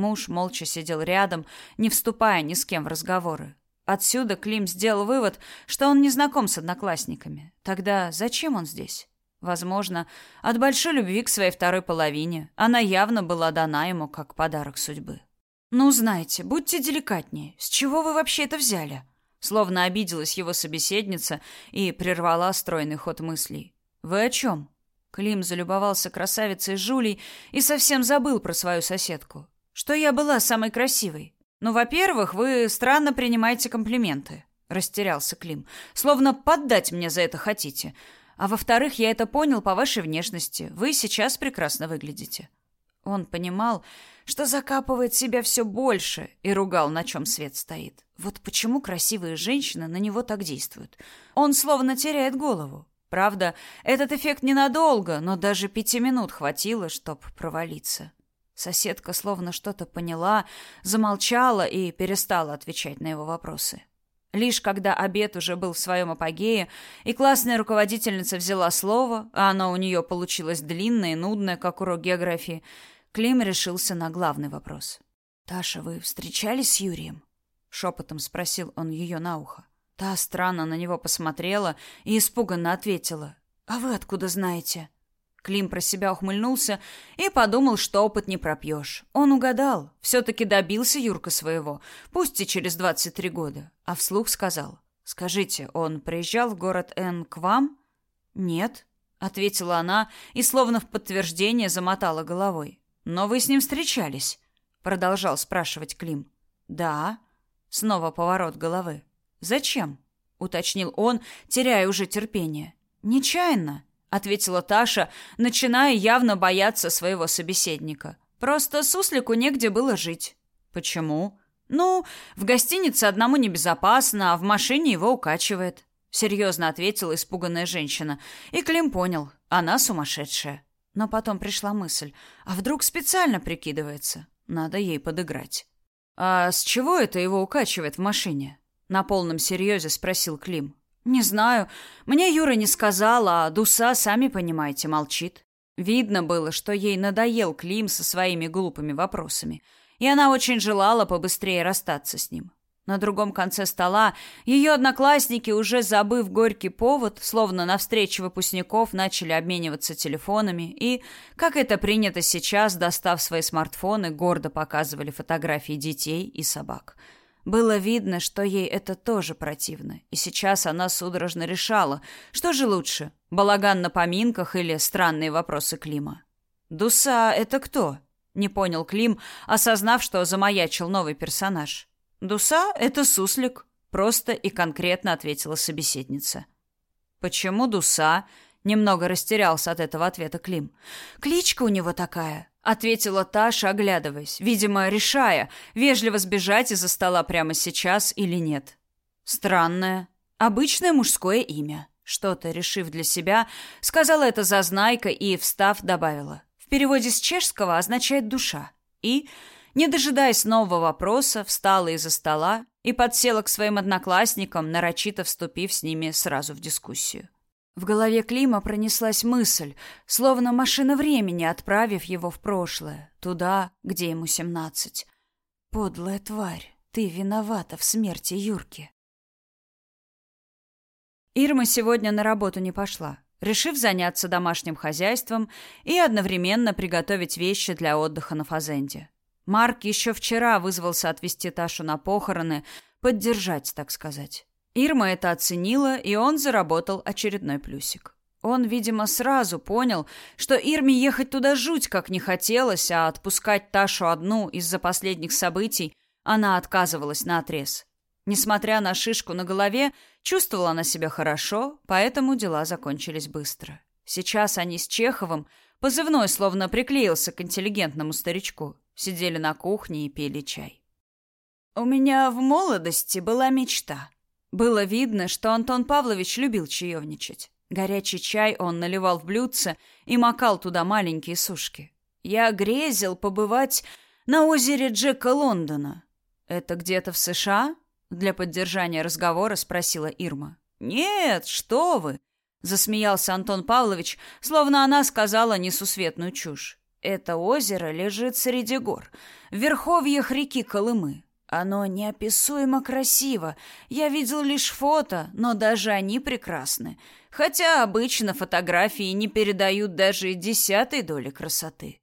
Муж молча сидел рядом, не вступая ни с кем в разговоры. Отсюда Клим сделал вывод, что он не знаком с одноклассниками. Тогда зачем он здесь? Возможно, от большой любви к своей второй половине она явно была дана ему как подарок судьбы. «Ну, знаете, будьте деликатнее. С чего вы вообще это взяли?» Словно обиделась его собеседница и прервала стройный ход мыслей. «Вы о чем?» Клим залюбовался красавицей Жулей и совсем забыл про свою соседку. «Что я была самой красивой?» «Ну, во-первых, вы странно принимаете комплименты», — растерялся Клим. «Словно поддать мне за это хотите. А во-вторых, я это понял по вашей внешности. Вы сейчас прекрасно выглядите». Он понимал, что закапывает себя все больше и ругал, на чем свет стоит. Вот почему красивые женщины на него так действуют. Он словно теряет голову. Правда, этот эффект ненадолго, но даже пяти минут хватило, чтобы провалиться. Соседка словно что-то поняла, замолчала и перестала отвечать на его вопросы. Лишь когда обед уже был в своем апогее, и классная руководительница взяла слово, а оно у нее получилось длинное и нудное, как урок географии, Клим решился на главный вопрос. «Таша, вы встречались с Юрием?» Шепотом спросил он ее на ухо. Та странно на него посмотрела и испуганно ответила. «А вы откуда знаете?» Клим про себя ухмыльнулся и подумал, что опыт не пропьешь. Он угадал. Все-таки добился Юрка своего, пусть и через 23 года. А вслух сказал. «Скажите, он приезжал в город Н к вам?» «Нет», — ответила она и словно в подтверждение замотала головой. Но вы с ним встречались? Продолжал спрашивать Клим. Да. Снова поворот головы. Зачем? Уточнил он, теряя уже терпение. Нечаянно, ответила Таша, начиная явно бояться своего собеседника. Просто суслику негде было жить. Почему? Ну, в гостинице одному небезопасно, а в машине его укачивает. Серьезно ответила испуганная женщина. И Клим понял, она сумасшедшая. Но потом пришла мысль, а вдруг специально прикидывается? Надо ей подыграть. «А с чего это его укачивает в машине?» На полном серьезе спросил Клим. «Не знаю. Мне Юра не сказала, а Дуса, сами понимаете, молчит». Видно было, что ей надоел Клим со своими глупыми вопросами, и она очень желала побыстрее расстаться с ним. На другом конце стола ее одноклассники, уже забыв горький повод, словно на встрече выпускников, начали обмениваться телефонами и, как это принято сейчас, достав свои смартфоны, гордо показывали фотографии детей и собак. Было видно, что ей это тоже противно, и сейчас она судорожно решала, что же лучше, балаган на поминках или странные вопросы Клима. «Дуса — это кто?» — не понял Клим, осознав, что замаячил новый персонаж. «Дуса — это суслик», — просто и конкретно ответила собеседница. «Почему Дуса?» — немного растерялся от этого ответа Клим. «Кличка у него такая», — ответила Таша, оглядываясь, видимо, решая, вежливо сбежать из-за стола прямо сейчас или нет. «Странное. Обычное мужское имя». Что-то, решив для себя, сказала это зазнайка и, встав, добавила. В переводе с чешского означает «душа». И не дожидаясь нового вопроса, встала из-за стола и подсела к своим одноклассникам, нарочито вступив с ними сразу в дискуссию. В голове Клима пронеслась мысль, словно машина времени, отправив его в прошлое, туда, где ему семнадцать. «Подлая тварь, ты виновата в смерти Юрки». Ирма сегодня на работу не пошла, решив заняться домашним хозяйством и одновременно приготовить вещи для отдыха на Фазенде. Марк еще вчера вызвался отвезти Ташу на похороны, поддержать, так сказать. Ирма это оценила, и он заработал очередной плюсик. Он, видимо, сразу понял, что Ирме ехать туда жуть как не хотелось, а отпускать Ташу одну из-за последних событий она отказывалась наотрез. Несмотря на шишку на голове, чувствовала она себя хорошо, поэтому дела закончились быстро. Сейчас они с Чеховым, позывной словно приклеился к интеллигентному старичку, сидели на кухне и пили чай. У меня в молодости была мечта. Было видно, что Антон Павлович любил чаевничать. Горячий чай он наливал в блюдце и макал туда маленькие сушки. Я грезил побывать на озере Джека Лондона. Это где-то в США? Для поддержания разговора спросила Ирма. Нет, что вы? Засмеялся Антон Павлович, словно она сказала несусветную чушь. Это озеро лежит среди гор, в верховьях реки Колымы. Оно неописуемо красиво. Я видел лишь фото, но даже они прекрасны. Хотя обычно фотографии не передают даже десятой доли красоты.